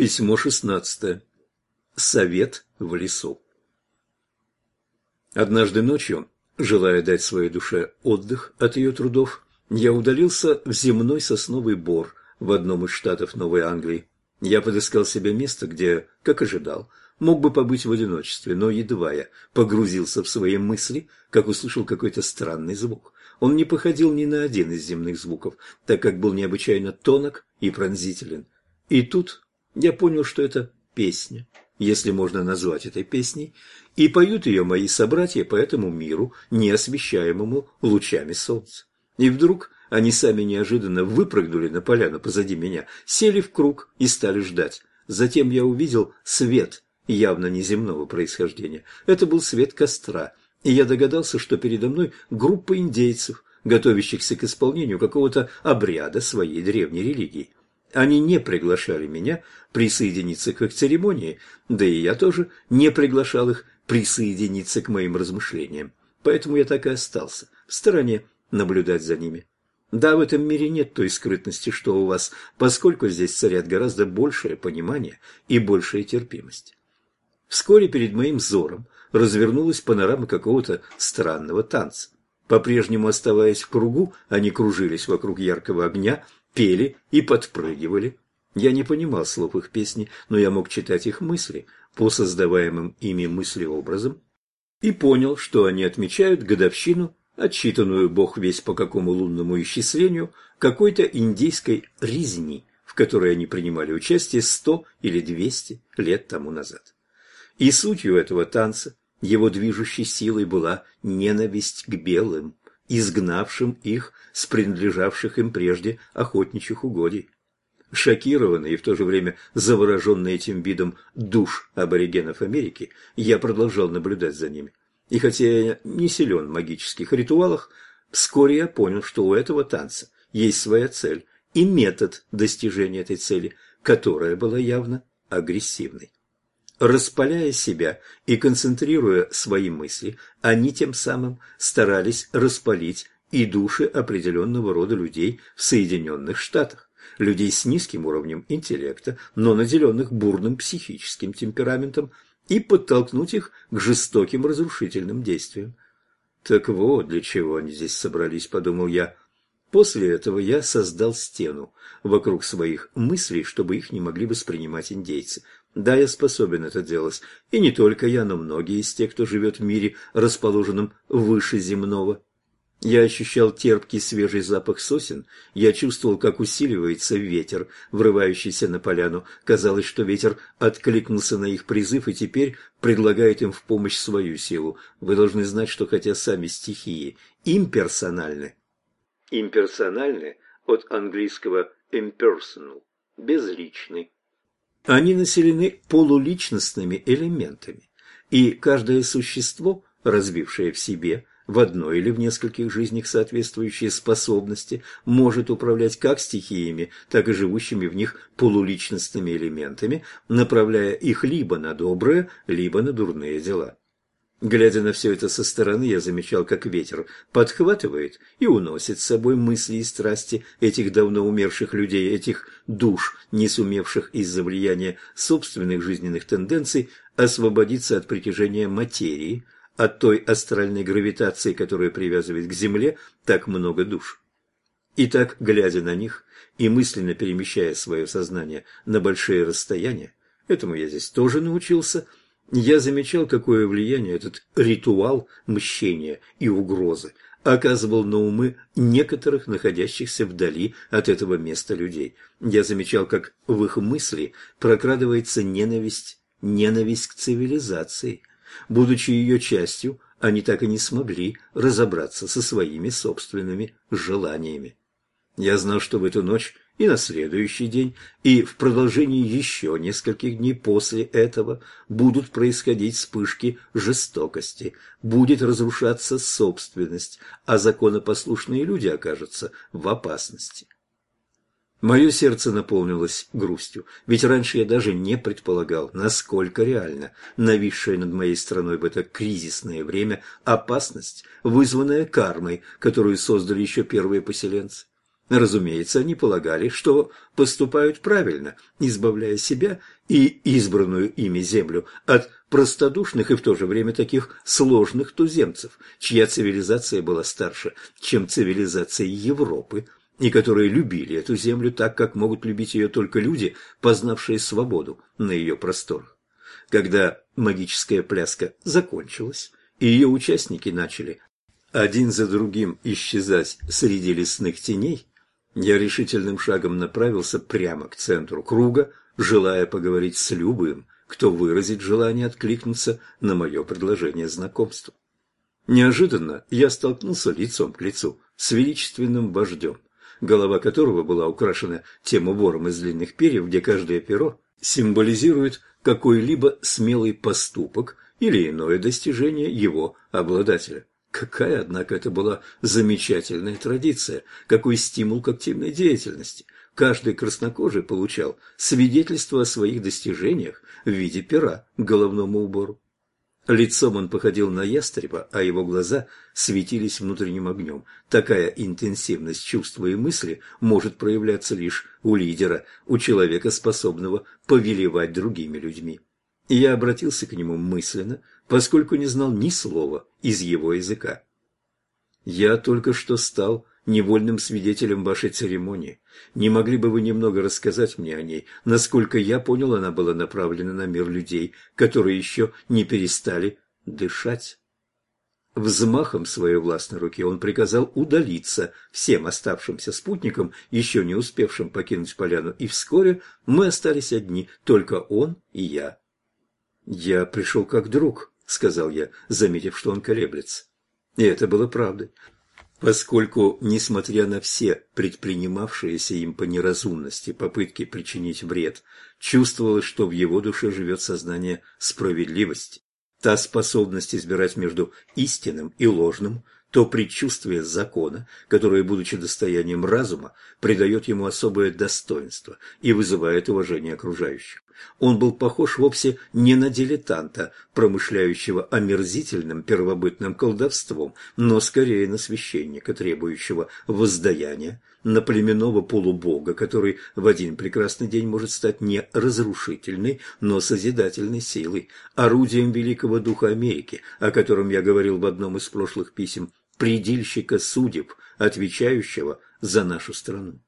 Письмо шестнадцатое. Совет в лесу. Однажды ночью, желая дать своей душе отдых от ее трудов, я удалился в земной сосновый бор в одном из штатов Новой Англии. Я подыскал себе место, где, как ожидал, мог бы побыть в одиночестве, но едва я погрузился в свои мысли, как услышал какой-то странный звук. Он не походил ни на один из земных звуков, так как был необычайно тонок и пронзителен. И тут я понял, что это песня, если можно назвать этой песней, и поют ее мои собратья по этому миру, не освещаемому лучами солнца. И вдруг они сами неожиданно выпрыгнули на поляну позади меня, сели в круг и стали ждать. Затем я увидел свет, явно неземного происхождения. Это был свет костра, и я догадался, что передо мной группа индейцев, готовящихся к исполнению какого-то обряда своей древней религии. Они не приглашали меня присоединиться к их церемонии, да и я тоже не приглашал их присоединиться к моим размышлениям. Поэтому я так и остался в стороне наблюдать за ними. Да, в этом мире нет той скрытности, что у вас, поскольку здесь царят гораздо большее понимание и большая терпимость. Вскоре перед моим взором развернулась панорама какого-то странного танца. По-прежнему оставаясь в кругу, они кружились вокруг яркого огня, пели и подпрыгивали. Я не понимал слов их песни, но я мог читать их мысли по создаваемым ими мыслеобразам и понял, что они отмечают годовщину, отчитанную бог весь по какому лунному исчислению, какой-то индейской резни, в которой они принимали участие сто или двести лет тому назад. И сутью этого танца, его движущей силой была ненависть к белым, изгнавшим их с принадлежавших им прежде охотничьих угодий. Шокированный и в то же время завороженный этим видом душ аборигенов Америки, я продолжал наблюдать за ними. И хотя я не силен в магических ритуалах, вскоре я понял, что у этого танца есть своя цель и метод достижения этой цели, которая была явно агрессивной. Распаляя себя и концентрируя свои мысли, они тем самым старались распалить и души определенного рода людей в Соединенных Штатах, людей с низким уровнем интеллекта, но наделенных бурным психическим темпераментом, и подтолкнуть их к жестоким разрушительным действиям. «Так вот, для чего они здесь собрались», — подумал я. После этого я создал стену вокруг своих мыслей, чтобы их не могли воспринимать индейцы. Да, я способен это делать. И не только я, но многие из тех, кто живет в мире, расположенном выше земного. Я ощущал терпкий свежий запах сосен, я чувствовал, как усиливается ветер, врывающийся на поляну. Казалось, что ветер откликнулся на их призыв и теперь предлагает им в помощь свою силу. Вы должны знать, что хотя сами стихии имперсональны, имперсональны от английского impersonal, безличный, они населены полуличностными элементами, и каждое существо, развившее в себе в одной или в нескольких жизнях соответствующие способности, может управлять как стихиями, так и живущими в них полуличностными элементами, направляя их либо на добрые, либо на дурные дела. Глядя на все это со стороны, я замечал, как ветер подхватывает и уносит с собой мысли и страсти этих давно умерших людей, этих душ, не сумевших из-за влияния собственных жизненных тенденций освободиться от притяжения материи, от той астральной гравитации, которая привязывает к Земле так много душ. И так, глядя на них и мысленно перемещая свое сознание на большие расстояния, этому я здесь тоже научился – я замечал, какое влияние этот ритуал мщения и угрозы оказывал на умы некоторых находящихся вдали от этого места людей. Я замечал, как в их мысли прокрадывается ненависть, ненависть к цивилизации. Будучи ее частью, они так и не смогли разобраться со своими собственными желаниями. Я знал, что в эту ночь и на следующий день, и в продолжении еще нескольких дней после этого будут происходить вспышки жестокости, будет разрушаться собственность, а законопослушные люди окажутся в опасности. Мое сердце наполнилось грустью, ведь раньше я даже не предполагал, насколько реально нависшая над моей страной в это кризисное время опасность, вызванная кармой, которую создали еще первые поселенцы. Разумеется, они полагали, что поступают правильно, избавляя себя и избранную ими землю от простодушных и в то же время таких сложных туземцев, чья цивилизация была старше, чем цивилизация Европы, и которые любили эту землю так, как могут любить ее только люди, познавшие свободу на ее просторах. Когда магическая пляска закончилась, и ее участники начали один за другим исчезать среди лесных теней, я решительным шагом направился прямо к центру круга, желая поговорить с любым, кто выразит желание откликнуться на мое предложение знакомства. Неожиданно я столкнулся лицом к лицу с величественным вождем, голова которого была украшена тем убором из длинных перьев, где каждое перо символизирует какой-либо смелый поступок или иное достижение его обладателя. Какая, однако, это была замечательная традиция, какой стимул к активной деятельности. Каждый краснокожий получал свидетельство о своих достижениях в виде пера к головному убору. Лицом он походил на ястреба, а его глаза светились внутренним огнем. Такая интенсивность чувства и мысли может проявляться лишь у лидера, у человека, способного повелевать другими людьми и я обратился к нему мысленно, поскольку не знал ни слова из его языка. «Я только что стал невольным свидетелем вашей церемонии. Не могли бы вы немного рассказать мне о ней? Насколько я понял, она была направлена на мир людей, которые еще не перестали дышать». Взмахом своей властной руки он приказал удалиться всем оставшимся спутникам, еще не успевшим покинуть поляну, и вскоре мы остались одни, только он и я. «Я пришел как друг», — сказал я, заметив, что он колеблется. И это было правдой, поскольку, несмотря на все предпринимавшиеся им по неразумности попытки причинить вред, чувствовалось, что в его душе живет сознание справедливости. Та способность избирать между истинным и ложным, то предчувствие закона, которое, будучи достоянием разума, придает ему особое достоинство и вызывает уважение окружающих. Он был похож вовсе не на дилетанта, промышляющего омерзительным первобытным колдовством, но скорее на священника, требующего воздаяния, на племенного полубога, который в один прекрасный день может стать не разрушительной, но созидательной силой, орудием великого духа Америки, о котором я говорил в одном из прошлых писем, предельщика судеб, отвечающего за нашу страну.